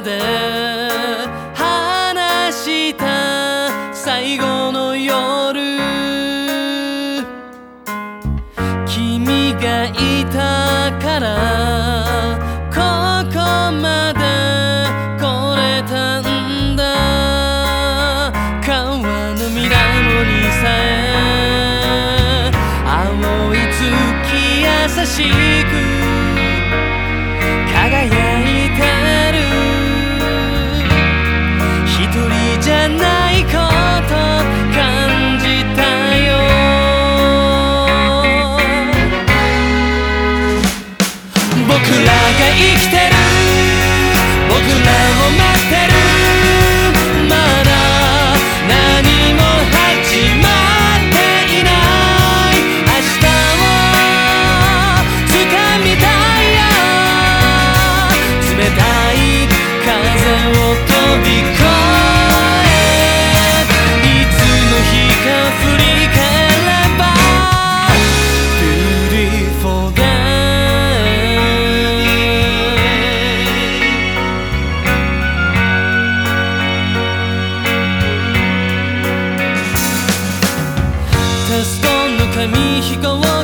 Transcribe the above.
で話した最後の夜。君がいたからここまで来れたんだ。川のミラノにさえ青い月優しく go on.